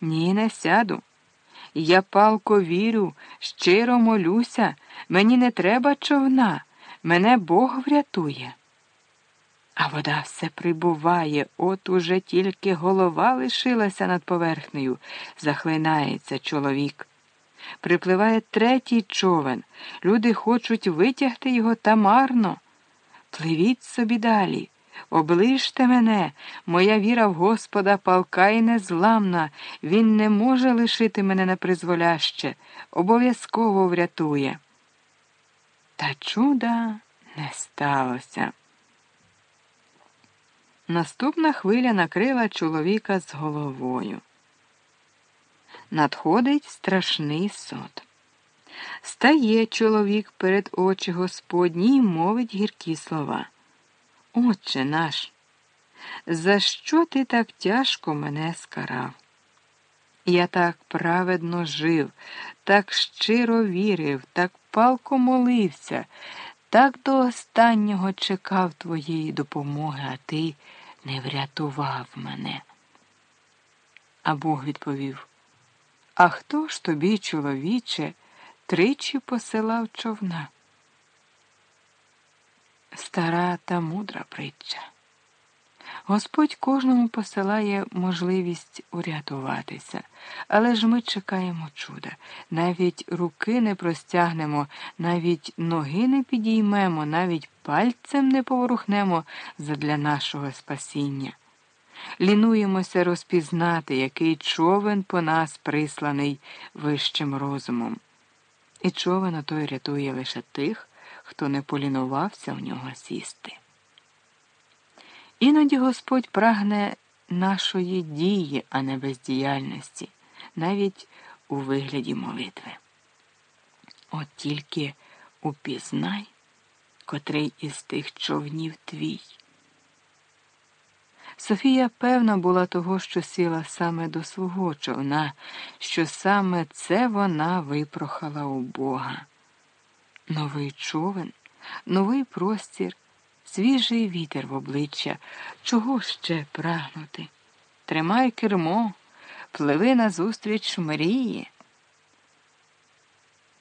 Ні, не сяду. Я палко вірю, щиро молюся, мені не треба човна, мене Бог врятує. А вода все прибуває, от уже тільки голова лишилася над поверхнею, захлинається чоловік. Припливає третій човен. Люди хочуть витягти його та марно. Пливіть собі далі. Оближте мене, моя віра в Господа палка і незламна, Він не може лишити мене на призволяще, обов'язково врятує. Та чуда не сталося. Наступна хвиля накрила чоловіка з головою. Надходить страшний сод. Стає чоловік перед очі Господні і мовить гіркі слова. Отче наш, за що ти так тяжко мене скарав? Я так праведно жив, так щиро вірив, так палко молився, так до останнього чекав твоєї допомоги, а ти не врятував мене. А Бог відповів: А хто ж тобі, чоловіче, тричі посилав човна? Стара та мудра притча. Господь кожному посилає можливість урятуватися, але ж ми чекаємо чуда. Навіть руки не простягнемо, навіть ноги не підіймемо, навіть пальцем не поворухнемо задля нашого спасіння. Лінуємося розпізнати, який човен по нас присланий вищим розумом. І човен отой рятує лише тих, хто не полінувався в нього сісти. Іноді Господь прагне нашої дії, а не бездіяльності, навіть у вигляді молитви. От тільки упізнай, котрий із тих човнів твій. Софія певна була того, що сіла саме до свого човна, що саме це вона випрохала у Бога. Новий човен, новий простір свіжий вітер в обличчя. Чого ще прагнути? Тримай кермо, пливи назустріч мрії.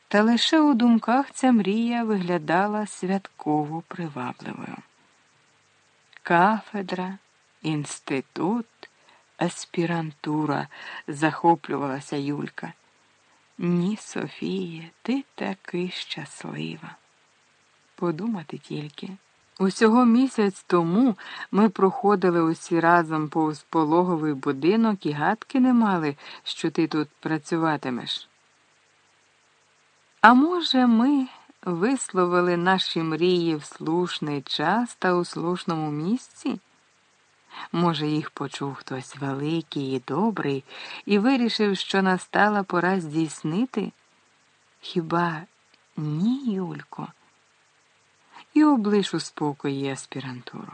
Та лише у думках ця мрія виглядала святково привабливою. Кафедра, інститут, аспірантура, захоплювалася Юлька. Ні, Софіє, ти таки щаслива. Подумати тільки. Усього місяць тому ми проходили усі разом повз пологовий будинок і гадки не мали, що ти тут працюватимеш. А може, ми висловили наші мрії в слушний час та у слушному місці? Може, їх почув хтось великий і добрий і вирішив, що настала пора здійснити? Хіба ні, Юлько? і облиш у спокої аспірантуру.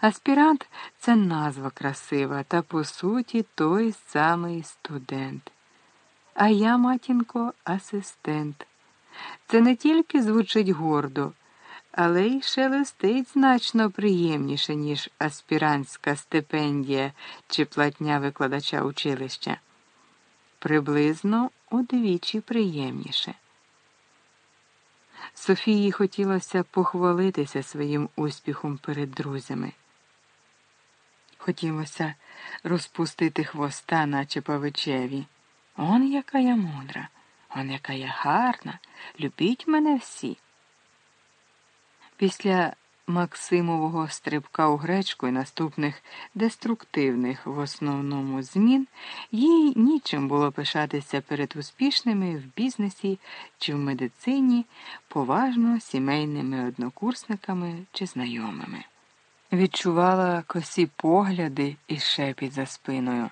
Аспірант це назва красива та, по суті, той самий студент. А я, матінко, асистент. Це не тільки звучить гордо, але й шелестить значно приємніше, ніж аспірантська стипендія чи платня викладача училища. Приблизно удвічі приємніше. Софії хотілося похвалитися своїм успіхом перед друзями. Хотілося розпустити хвоста, наче павичеві. Он яка я мудра, он яка я гарна, любіть мене всі. Після Максимового стрибка у гречку і наступних деструктивних в основному змін їй нічим було пишатися перед успішними в бізнесі чи в медицині, поважно сімейними однокурсниками чи знайомими. Відчувала косі погляди і шепіт за спиною.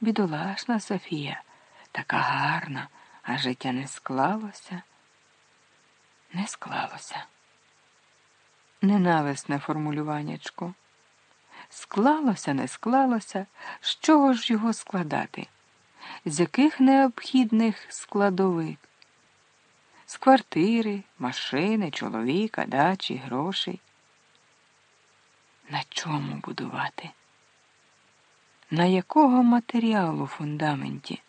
Бідолашна Софія, така гарна, а життя не склалося, не склалося ненависне формулюваннячко. Склалося, не склалося, з чого ж його складати? З яких необхідних складових? З квартири, машини, чоловіка, дачі, грошей. На чому будувати? На якого матеріалу фундаменті?